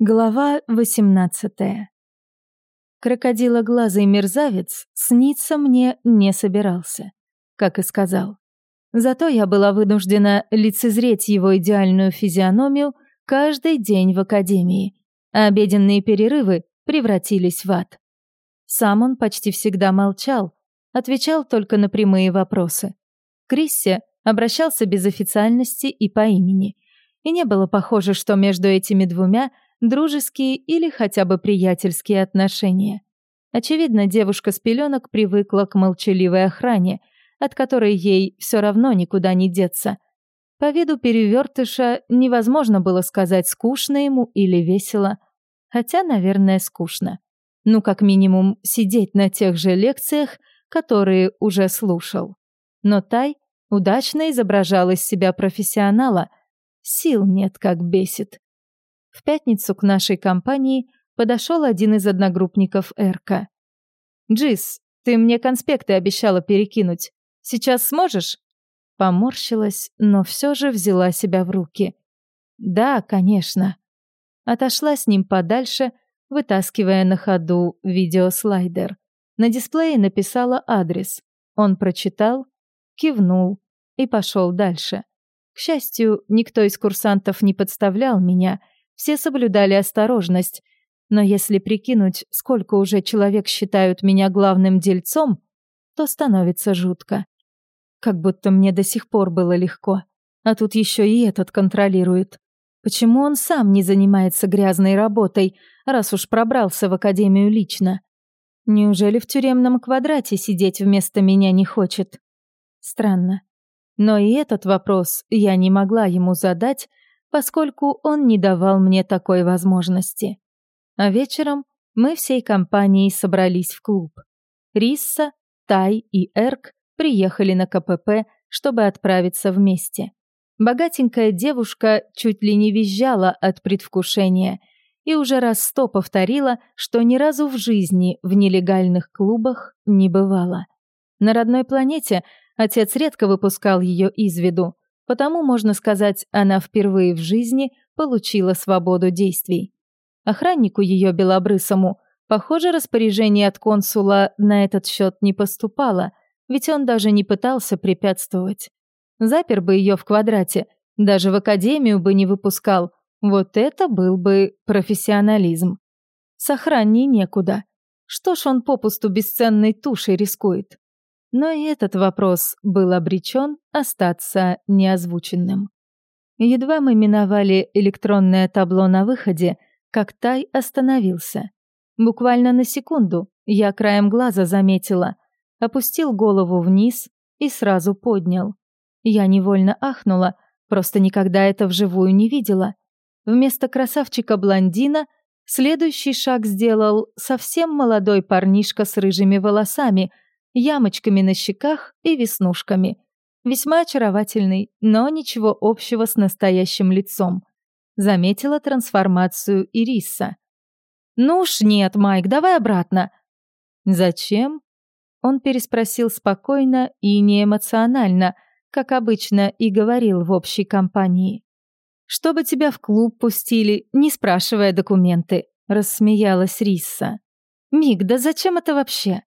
Глава 18 Крокодилоглазый мерзавец сниться мне не собирался, как и сказал. Зато я была вынуждена лицезреть его идеальную физиономию каждый день в академии, а обеденные перерывы превратились в ад. Сам он почти всегда молчал, отвечал только на прямые вопросы. Криссе обращался без официальности и по имени, и не было похоже, что между этими двумя – дружеские или хотя бы приятельские отношения. Очевидно, девушка с пеленок привыкла к молчаливой охране, от которой ей все равно никуда не деться. По виду перевертыша невозможно было сказать, скучно ему или весело. Хотя, наверное, скучно. Ну, как минимум, сидеть на тех же лекциях, которые уже слушал. Но Тай удачно изображал из себя профессионала. Сил нет, как бесит. В пятницу к нашей компании подошел один из одногруппников Эрка. «Джис, ты мне конспекты обещала перекинуть. Сейчас сможешь?» Поморщилась, но все же взяла себя в руки. «Да, конечно». Отошла с ним подальше, вытаскивая на ходу видеослайдер. На дисплее написала адрес. Он прочитал, кивнул и пошел дальше. К счастью, никто из курсантов не подставлял меня — все соблюдали осторожность, но если прикинуть, сколько уже человек считают меня главным дельцом, то становится жутко. Как будто мне до сих пор было легко, а тут еще и этот контролирует. Почему он сам не занимается грязной работой, раз уж пробрался в академию лично? Неужели в тюремном квадрате сидеть вместо меня не хочет? Странно. Но и этот вопрос я не могла ему задать, поскольку он не давал мне такой возможности. А вечером мы всей компанией собрались в клуб. Рисса, Тай и Эрк приехали на КПП, чтобы отправиться вместе. Богатенькая девушка чуть ли не визжала от предвкушения и уже раз сто повторила, что ни разу в жизни в нелегальных клубах не бывала. На родной планете отец редко выпускал ее из виду, Потому, можно сказать, она впервые в жизни получила свободу действий. Охраннику ее белобрысому, похоже, распоряжение от консула на этот счет не поступало, ведь он даже не пытался препятствовать. Запер бы ее в квадрате, даже в академию бы не выпускал. Вот это был бы профессионализм. С охранней некуда. Что ж он попусту бесценной тушей рискует? Но и этот вопрос был обречен остаться неозвученным. Едва мы миновали электронное табло на выходе, как Тай остановился. Буквально на секунду я краем глаза заметила, опустил голову вниз и сразу поднял. Я невольно ахнула, просто никогда это вживую не видела. Вместо красавчика-блондина следующий шаг сделал совсем молодой парнишка с рыжими волосами — ямочками на щеках и веснушками. Весьма очаровательный, но ничего общего с настоящим лицом. Заметила трансформацию Ириса. «Ну уж нет, Майк, давай обратно». «Зачем?» Он переспросил спокойно и неэмоционально, как обычно и говорил в общей компании. «Чтобы тебя в клуб пустили, не спрашивая документы», — рассмеялась Рисса. «Миг, да зачем это вообще?»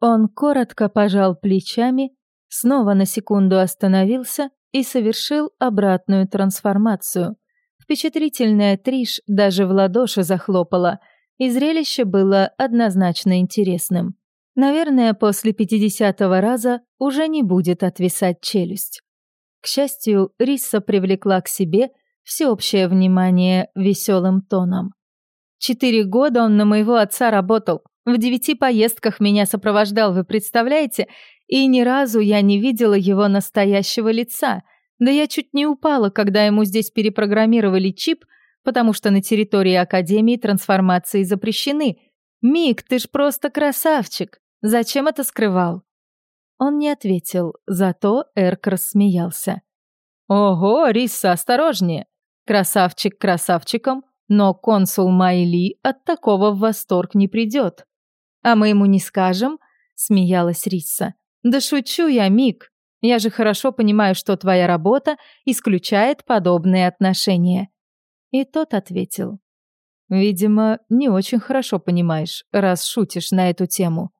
Он коротко пожал плечами, снова на секунду остановился и совершил обратную трансформацию. Впечатлительная Триш даже в ладоши захлопала, и зрелище было однозначно интересным. Наверное, после пятидесятого раза уже не будет отвисать челюсть. К счастью, Рисса привлекла к себе всеобщее внимание веселым тоном. Четыре года он на моего отца работал. В девяти поездках меня сопровождал, вы представляете? И ни разу я не видела его настоящего лица. Да я чуть не упала, когда ему здесь перепрограммировали чип, потому что на территории Академии трансформации запрещены. Мик, ты ж просто красавчик. Зачем это скрывал? Он не ответил, зато Эрк рассмеялся. «Ого, Риса, осторожнее! Красавчик красавчиком, но консул Майли от такого в восторг не придет. А мы ему не скажем, смеялась Риса. Да шучу я, Мик. Я же хорошо понимаю, что твоя работа исключает подобные отношения. И тот ответил. Видимо, не очень хорошо понимаешь, раз шутишь на эту тему.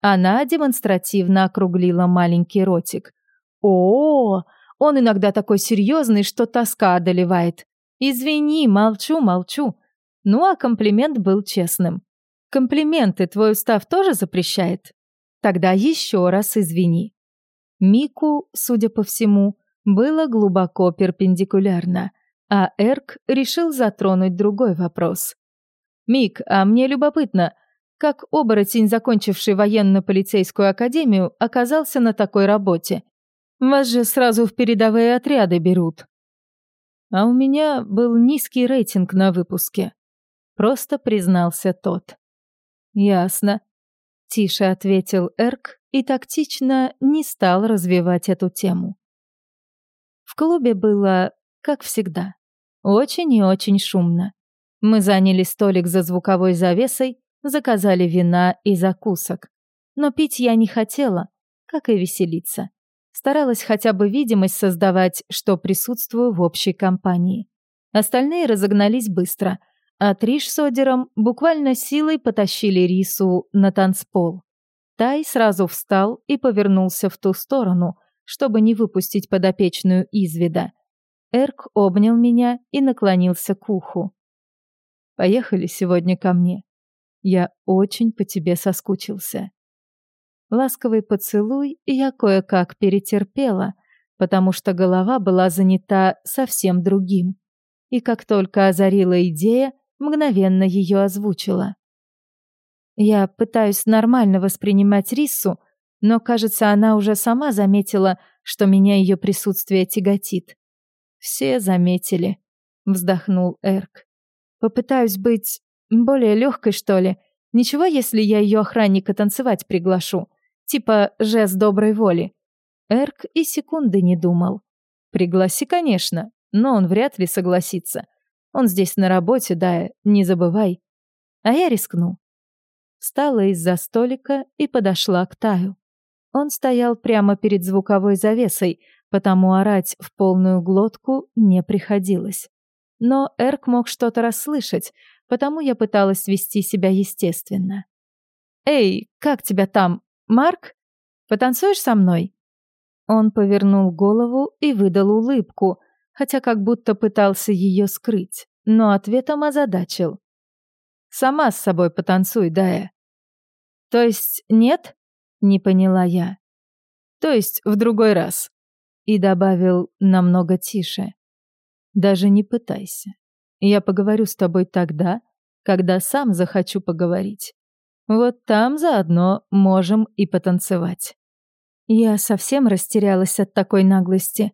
Она демонстративно округлила маленький ротик. О, он иногда такой серьезный, что тоска одолевает. Извини, молчу, молчу. Ну, а комплимент был честным. Комплименты твой устав тоже запрещает? Тогда еще раз извини. Мику, судя по всему, было глубоко перпендикулярно, а Эрк решил затронуть другой вопрос. «Мик, а мне любопытно, как оборотень, закончивший военно-полицейскую академию, оказался на такой работе? Вас же сразу в передовые отряды берут». А у меня был низкий рейтинг на выпуске. Просто признался тот. «Ясно», — тише ответил Эрк и тактично не стал развивать эту тему. В клубе было, как всегда, очень и очень шумно. Мы заняли столик за звуковой завесой, заказали вина и закусок. Но пить я не хотела, как и веселиться. Старалась хотя бы видимость создавать, что присутствую в общей компании. Остальные разогнались быстро, а Триш с Одером буквально силой потащили Рису на танцпол. Тай сразу встал и повернулся в ту сторону, чтобы не выпустить подопечную из вида. Эрк обнял меня и наклонился к уху. «Поехали сегодня ко мне. Я очень по тебе соскучился». Ласковый поцелуй я кое-как перетерпела, потому что голова была занята совсем другим. И как только озарила идея, мгновенно ее озвучила. Я пытаюсь нормально воспринимать Рису, но, кажется, она уже сама заметила, что меня ее присутствие тяготит. «Все заметили», — вздохнул Эрк. «Попытаюсь быть более легкой, что ли. Ничего, если я ее охранника танцевать приглашу. Типа жест доброй воли». Эрк и секунды не думал. «Пригласи, конечно, но он вряд ли согласится. Он здесь на работе, да, не забывай». А я рискну встала из-за столика и подошла к Таю. Он стоял прямо перед звуковой завесой, потому орать в полную глотку не приходилось. Но Эрк мог что-то расслышать, потому я пыталась вести себя естественно. «Эй, как тебя там? Марк? Потанцуешь со мной?» Он повернул голову и выдал улыбку, хотя как будто пытался ее скрыть, но ответом озадачил. «Сама с собой потанцуй, Дая». «То есть нет?» — не поняла я. «То есть в другой раз». И добавил намного тише. «Даже не пытайся. Я поговорю с тобой тогда, когда сам захочу поговорить. Вот там заодно можем и потанцевать». Я совсем растерялась от такой наглости.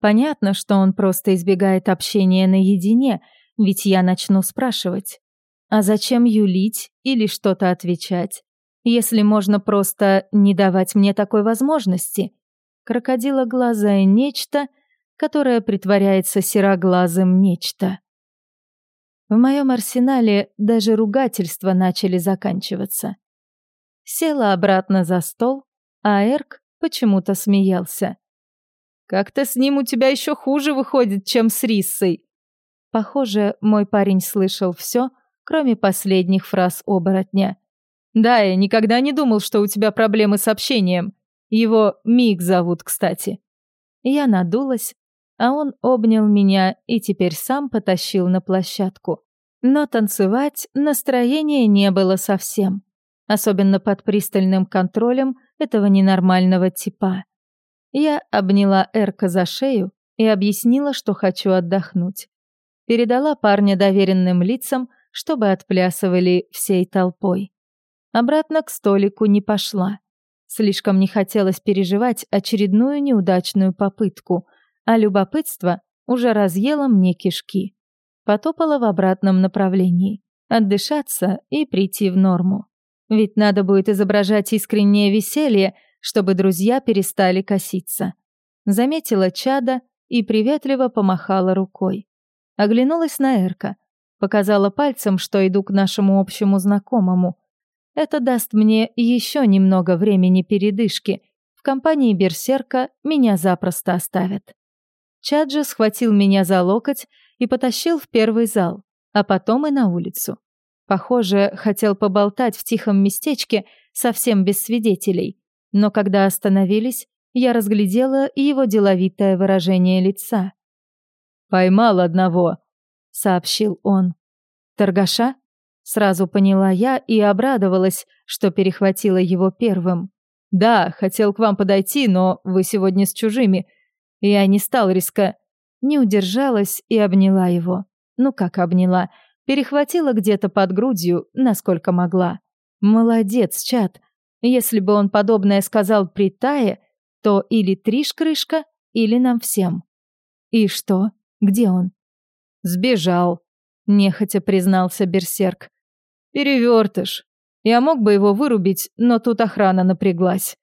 Понятно, что он просто избегает общения наедине, ведь я начну спрашивать. А зачем юлить или что-то отвечать? если можно просто не давать мне такой возможности. Крокодила глаза нечто, которое притворяется сероглазым нечто. В моем арсенале даже ругательства начали заканчиваться. Села обратно за стол, а Эрк почему-то смеялся. «Как-то с ним у тебя еще хуже выходит, чем с Риссой». Похоже, мой парень слышал все, кроме последних фраз оборотня. Да, я никогда не думал, что у тебя проблемы с общением. Его Мик зовут, кстати. Я надулась, а он обнял меня и теперь сам потащил на площадку. Но танцевать настроения не было совсем, особенно под пристальным контролем этого ненормального типа. Я обняла Эрка за шею и объяснила, что хочу отдохнуть. Передала парня доверенным лицам, чтобы отплясывали всей толпой. Обратно к столику не пошла. Слишком не хотелось переживать очередную неудачную попытку, а любопытство уже разъело мне кишки. Потопала в обратном направлении. Отдышаться и прийти в норму. Ведь надо будет изображать искреннее веселье, чтобы друзья перестали коситься. Заметила чада и приветливо помахала рукой. Оглянулась на Эрка. Показала пальцем, что иду к нашему общему знакомому — это даст мне еще немного времени передышки. В компании берсерка меня запросто оставят. Чаджи схватил меня за локоть и потащил в первый зал, а потом и на улицу. Похоже, хотел поболтать в тихом местечке совсем без свидетелей, но когда остановились, я разглядела его деловитое выражение лица. «Поймал одного», — сообщил он. «Торгаша?» Сразу поняла я и обрадовалась, что перехватила его первым. «Да, хотел к вам подойти, но вы сегодня с чужими. Я не стал риска...» Не удержалась и обняла его. Ну как обняла? Перехватила где-то под грудью, насколько могла. Молодец, чат. Если бы он подобное сказал при Тае, то или Триш-крышка, или нам всем. И что? Где он? Сбежал, нехотя признался Берсерк. Перевертыш. Я мог бы его вырубить, но тут охрана напряглась.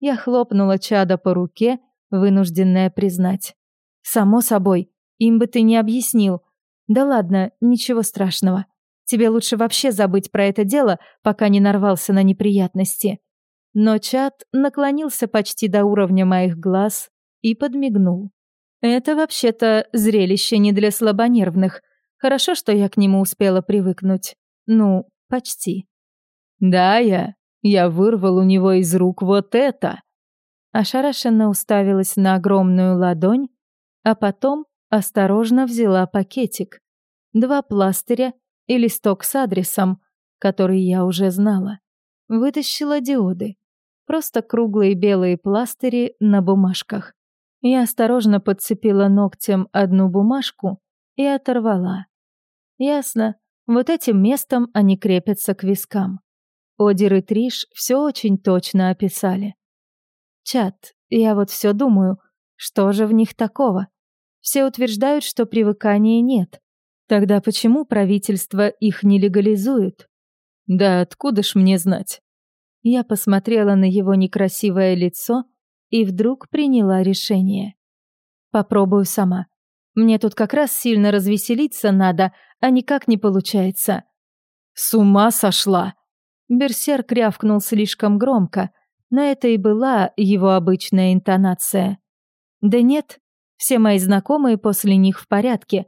Я хлопнула чада по руке, вынужденная признать. Само собой, им бы ты не объяснил. Да ладно, ничего страшного. Тебе лучше вообще забыть про это дело, пока не нарвался на неприятности. Но чат наклонился почти до уровня моих глаз и подмигнул. Это вообще-то зрелище не для слабонервных. Хорошо, что я к нему успела привыкнуть. Ну, почти. Да, я. Я вырвал у него из рук вот это. Ошарашенно уставилась на огромную ладонь, а потом осторожно взяла пакетик. Два пластыря и листок с адресом, который я уже знала. Вытащила диоды. Просто круглые белые пластыри на бумажках. Я осторожно подцепила ногтем одну бумажку и оторвала. Ясно, вот этим местом они крепятся к вискам. Одер и Триш все очень точно описали. Чат, я вот все думаю, что же в них такого? Все утверждают, что привыкания нет. Тогда почему правительство их не легализует? Да откуда ж мне знать? Я посмотрела на его некрасивое лицо и вдруг приняла решение. Попробую сама. Мне тут как раз сильно развеселиться надо, а никак не получается. С ума сошла! Берсерк рявкнул слишком громко, но это и была его обычная интонация. Да нет, все мои знакомые после них в порядке.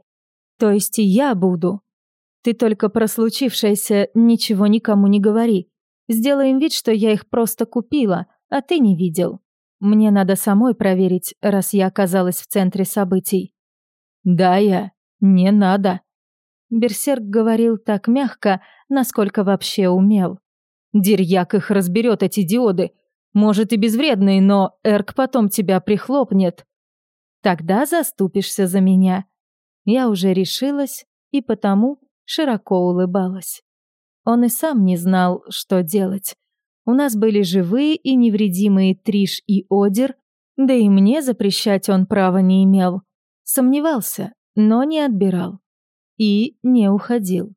То есть и я буду. Ты только про случившееся ничего никому не говори. Сделаем вид, что я их просто купила, а ты не видел. Мне надо самой проверить, раз я оказалась в центре событий. Да, я. Не надо. Берсерк говорил так мягко, насколько вообще умел. Дерьяк их разберет, эти диоды. Может и безвредные, но Эрк потом тебя прихлопнет. Тогда заступишься за меня. Я уже решилась и потому широко улыбалась. Он и сам не знал, что делать. У нас были живые и невредимые Триш и Одер, да и мне запрещать он права не имел. Сомневался, но не отбирал. И не уходил.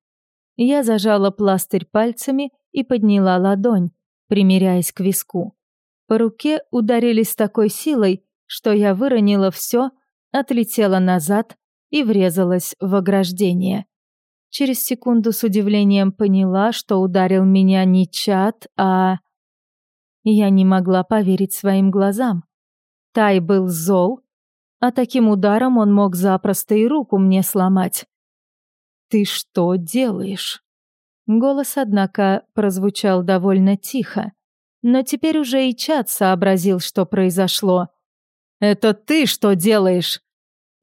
Я зажала пластырь пальцами и подняла ладонь, примеряясь к виску. По руке ударили с такой силой, что я выронила все, отлетела назад и врезалась в ограждение. Через секунду с удивлением поняла, что ударил меня не чат, а... Я не могла поверить своим глазам. Тай был зол, а таким ударом он мог запросто и руку мне сломать. «Ты что делаешь?» Голос, однако, прозвучал довольно тихо. Но теперь уже и чат сообразил, что произошло. «Это ты что делаешь?»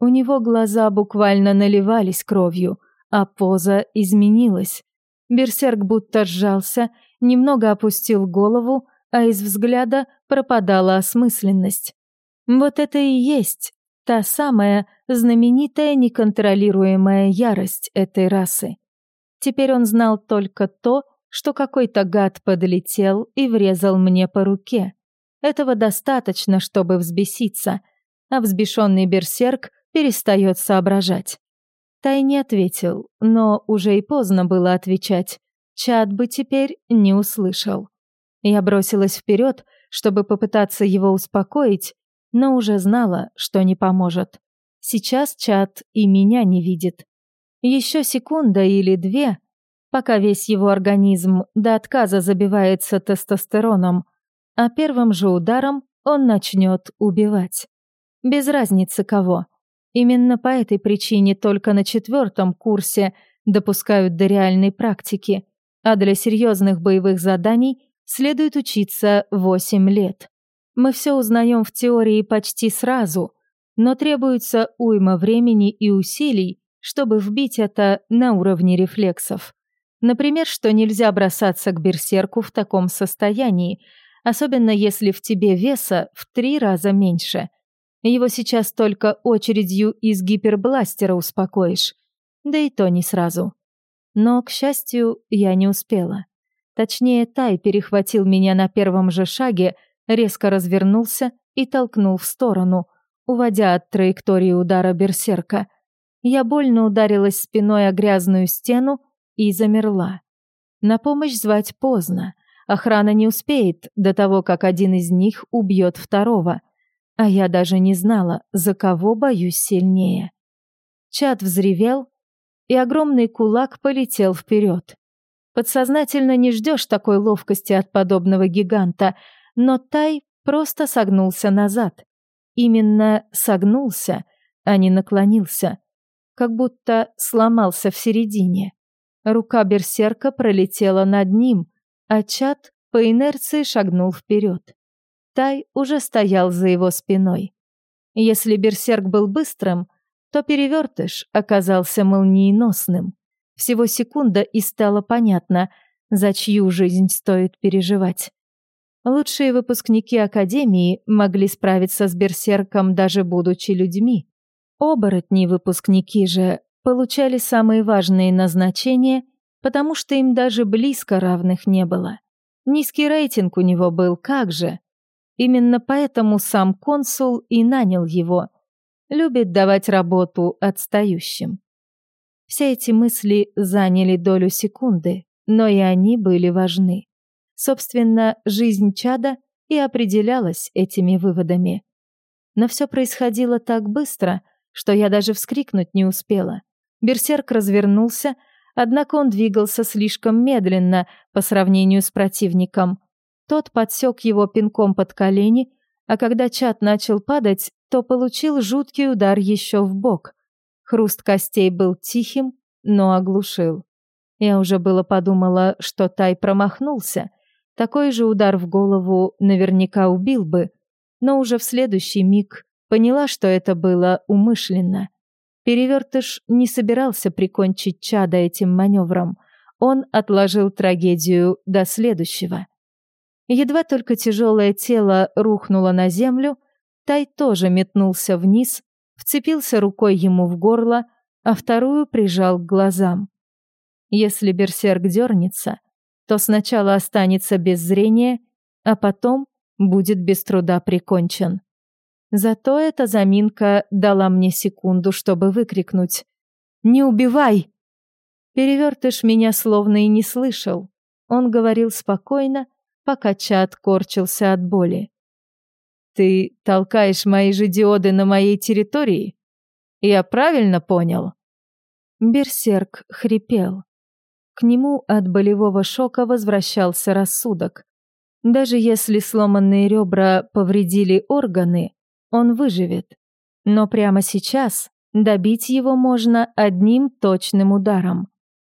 У него глаза буквально наливались кровью — а поза изменилась. Берсерк будто сжался, немного опустил голову, а из взгляда пропадала осмысленность. Вот это и есть та самая знаменитая неконтролируемая ярость этой расы. Теперь он знал только то, что какой-то гад подлетел и врезал мне по руке. Этого достаточно, чтобы взбеситься, а взбешенный берсерк перестает соображать. Тай не ответил, но уже и поздно было отвечать. Чат бы теперь не услышал. Я бросилась вперед, чтобы попытаться его успокоить, но уже знала, что не поможет. Сейчас чат и меня не видит. Еще секунда или две, пока весь его организм до отказа забивается тестостероном, а первым же ударом он начнет убивать. Без разницы кого. Именно по этой причине только на четвертом курсе допускают до реальной практики, а для серьезных боевых заданий следует учиться 8 лет. Мы все узнаем в теории почти сразу, но требуется уйма времени и усилий, чтобы вбить это на уровне рефлексов. Например, что нельзя бросаться к берсерку в таком состоянии, особенно если в тебе веса в три раза меньше. Его сейчас только очередью из гипербластера успокоишь. Да и то не сразу. Но, к счастью, я не успела. Точнее, Тай перехватил меня на первом же шаге, резко развернулся и толкнул в сторону, уводя от траектории удара берсерка. Я больно ударилась спиной о грязную стену и замерла. На помощь звать поздно. Охрана не успеет до того, как один из них убьет второго. А я даже не знала, за кого боюсь сильнее. Чат взревел, и огромный кулак полетел вперед. Подсознательно не ждешь такой ловкости от подобного гиганта, но Тай просто согнулся назад. Именно согнулся, а не наклонился. Как будто сломался в середине. Рука берсерка пролетела над ним, а чат по инерции шагнул вперед. Тай уже стоял за его спиной. Если берсерк был быстрым, то перевертыш оказался молниеносным. Всего секунда, и стало понятно, за чью жизнь стоит переживать. Лучшие выпускники Академии могли справиться с берсерком, даже будучи людьми. Оборотни-выпускники же получали самые важные назначения, потому что им даже близко равных не было. Низкий рейтинг у него был, как же. Именно поэтому сам консул и нанял его – любит давать работу отстающим. Все эти мысли заняли долю секунды, но и они были важны. Собственно, жизнь чада и определялась этими выводами. Но все происходило так быстро, что я даже вскрикнуть не успела. Берсерк развернулся, однако он двигался слишком медленно по сравнению с противником. Тот подсек его пинком под колени, а когда чат начал падать, то получил жуткий удар еще в бок. Хруст костей был тихим, но оглушил. Я уже было подумала, что Тай промахнулся. Такой же удар в голову наверняка убил бы, но уже в следующий миг поняла, что это было умышленно. Перевертыш не собирался прикончить чада этим маневром. Он отложил трагедию до следующего. Едва только тяжелое тело рухнуло на землю, Тай тоже метнулся вниз, вцепился рукой ему в горло, а вторую прижал к глазам. Если берсерк дернется, то сначала останется без зрения, а потом будет без труда прикончен. Зато эта заминка дала мне секунду, чтобы выкрикнуть «Не убивай!». Перевертыш меня словно и не слышал. Он говорил спокойно, пока чат корчился от боли. Ты толкаешь мои же диоды на моей территории? Я правильно понял? Берсерк хрипел. К нему от болевого шока возвращался рассудок. Даже если сломанные ребра повредили органы, он выживет. Но прямо сейчас добить его можно одним точным ударом.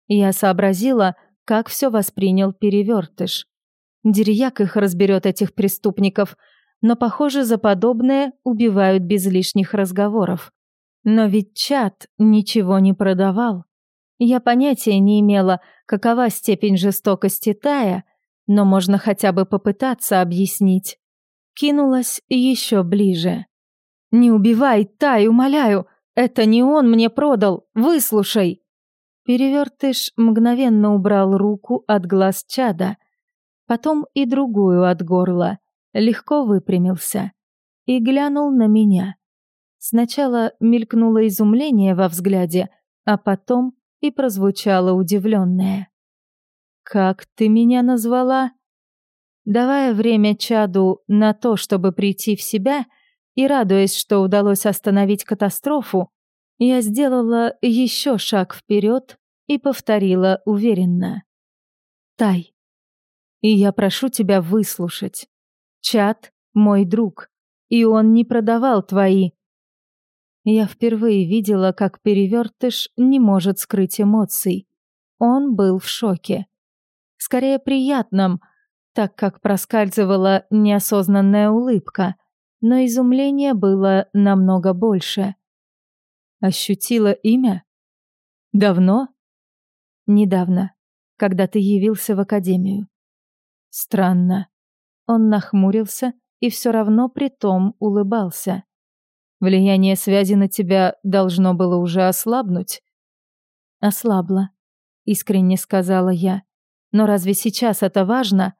Я сообразила, как все воспринял перевертыш. Дерьяк их разберет этих преступников — но, похоже, за подобное убивают без лишних разговоров. Но ведь чат ничего не продавал. Я понятия не имела, какова степень жестокости Тая, но можно хотя бы попытаться объяснить. Кинулась еще ближе. «Не убивай, Тай, умоляю! Это не он мне продал! Выслушай!» Перевертыш мгновенно убрал руку от глаз чада, потом и другую от горла легко выпрямился и глянул на меня. Сначала мелькнуло изумление во взгляде, а потом и прозвучало удивленное. «Как ты меня назвала?» Давая время Чаду на то, чтобы прийти в себя, и радуясь, что удалось остановить катастрофу, я сделала еще шаг вперед и повторила уверенно. «Тай, и я прошу тебя выслушать. Чат — мой друг, и он не продавал твои. Я впервые видела, как перевертыш не может скрыть эмоций. Он был в шоке. Скорее приятном, так как проскальзывала неосознанная улыбка, но изумление было намного больше. Ощутила имя? Давно? Недавно, когда ты явился в академию. Странно. Он нахмурился и все равно при том улыбался. Влияние связи на тебя должно было уже ослабнуть. Ослабло, искренне сказала я. Но разве сейчас это важно?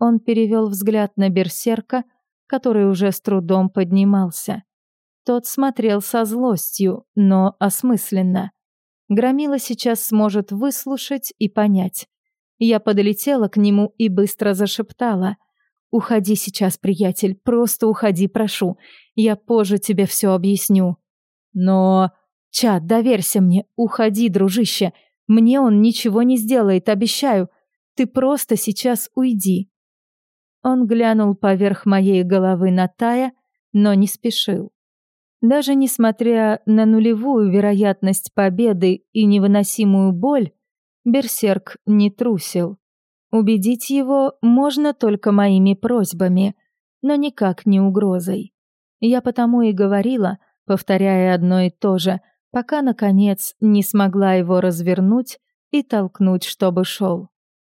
Он перевел взгляд на берсерка, который уже с трудом поднимался. Тот смотрел со злостью, но осмысленно. Громила сейчас сможет выслушать и понять. Я подлетела к нему и быстро зашептала — «Уходи сейчас, приятель, просто уходи, прошу. Я позже тебе все объясню». «Но...» «Чат, доверься мне, уходи, дружище. Мне он ничего не сделает, обещаю. Ты просто сейчас уйди». Он глянул поверх моей головы на Тая, но не спешил. Даже несмотря на нулевую вероятность победы и невыносимую боль, Берсерк не трусил. Убедить его можно только моими просьбами, но никак не угрозой. Я потому и говорила, повторяя одно и то же, пока, наконец, не смогла его развернуть и толкнуть, чтобы шел.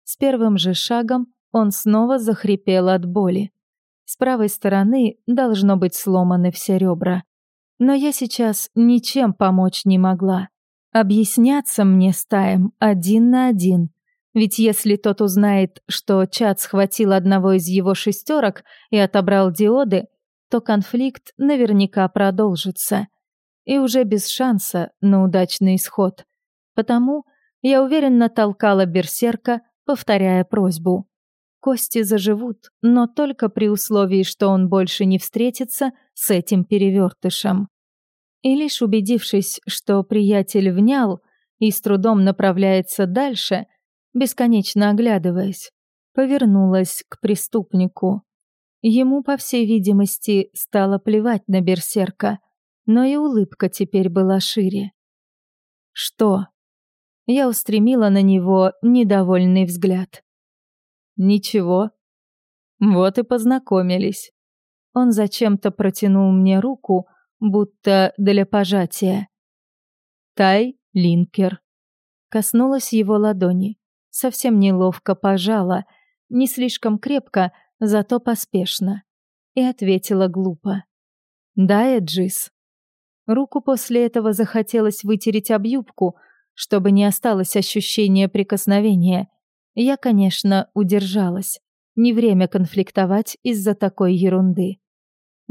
С первым же шагом он снова захрипел от боли. С правой стороны должно быть сломаны все ребра. Но я сейчас ничем помочь не могла. Объясняться мне с Таем один на один — ведь если тот узнает, что Чад схватил одного из его шестерок и отобрал диоды, то конфликт наверняка продолжится. И уже без шанса на удачный исход. Потому я уверенно толкала берсерка, повторяя просьбу. Кости заживут, но только при условии, что он больше не встретится с этим перевертышем. И лишь убедившись, что приятель внял и с трудом направляется дальше, бесконечно оглядываясь, повернулась к преступнику. Ему, по всей видимости, стало плевать на берсерка, но и улыбка теперь была шире. «Что?» Я устремила на него недовольный взгляд. «Ничего. Вот и познакомились». Он зачем-то протянул мне руку, будто для пожатия. Тай Линкер. Коснулась его ладони совсем неловко пожала, не слишком крепко, зато поспешно. И ответила глупо. «Да, Эджис». Руку после этого захотелось вытереть об юбку, чтобы не осталось ощущения прикосновения. Я, конечно, удержалась. Не время конфликтовать из-за такой ерунды.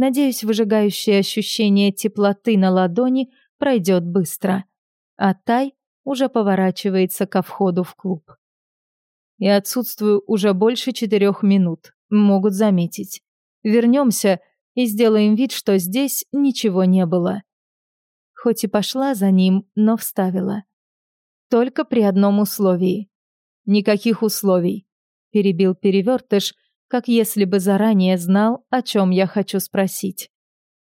Надеюсь, выжигающее ощущение теплоты на ладони пройдет быстро. А Тай уже поворачивается ко входу в клуб и отсутствую уже больше четырех минут. Могут заметить. Вернемся и сделаем вид, что здесь ничего не было. Хоть и пошла за ним, но вставила. Только при одном условии. Никаких условий. Перебил перевертыш, как если бы заранее знал, о чем я хочу спросить.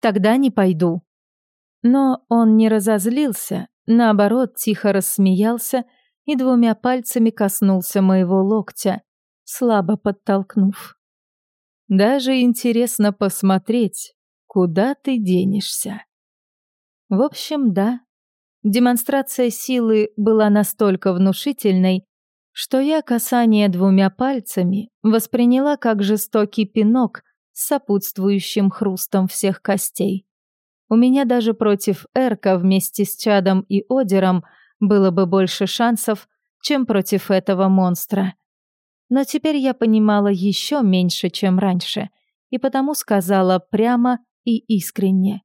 Тогда не пойду. Но он не разозлился, наоборот, тихо рассмеялся и двумя пальцами коснулся моего локтя, слабо подтолкнув. Даже интересно посмотреть, куда ты денешься. В общем, да. Демонстрация силы была настолько внушительной, что я касание двумя пальцами восприняла как жестокий пинок с сопутствующим хрустом всех костей. У меня даже против Эрка вместе с Чадом и Одером – было бы больше шансов, чем против этого монстра. Но теперь я понимала еще меньше, чем раньше, и потому сказала прямо и искренне.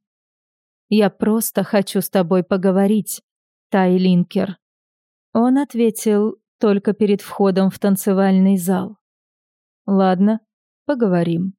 «Я просто хочу с тобой поговорить, Тай Линкер». Он ответил только перед входом в танцевальный зал. «Ладно, поговорим».